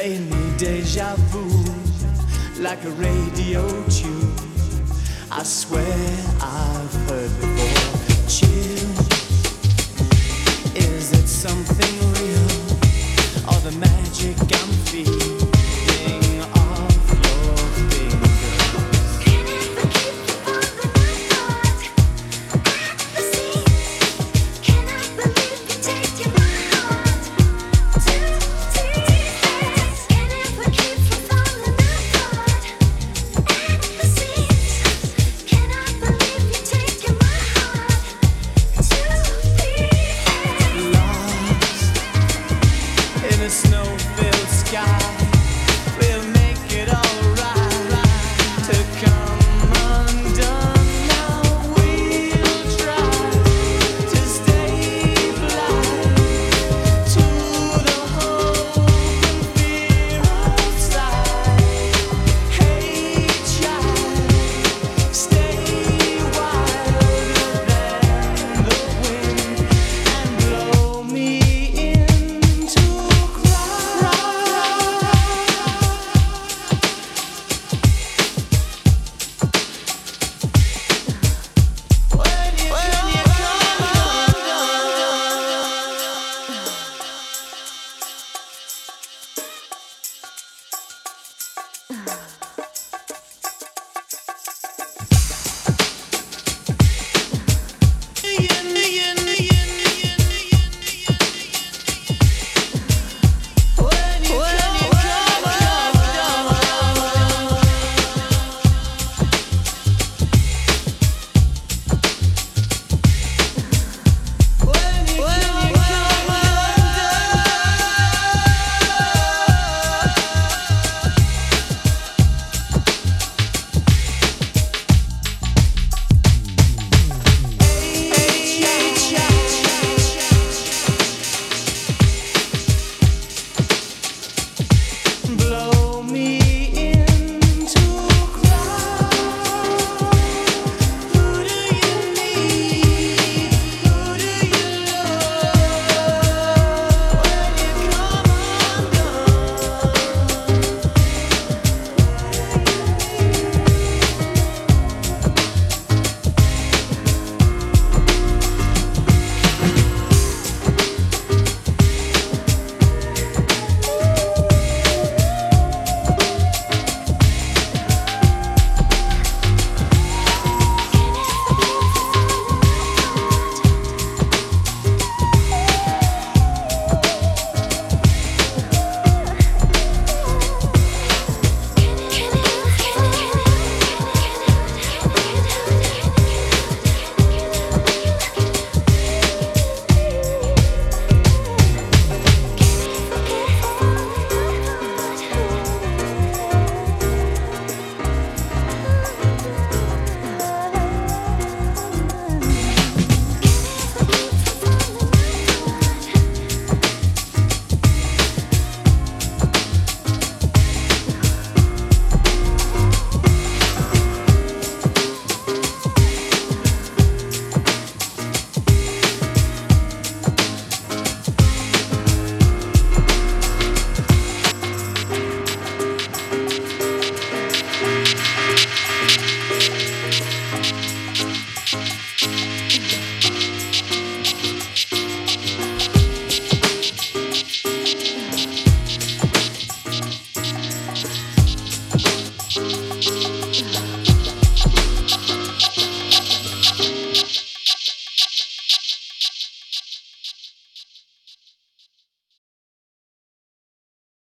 playing me deja vu like a radio tune. I swear I've heard before. Yeah.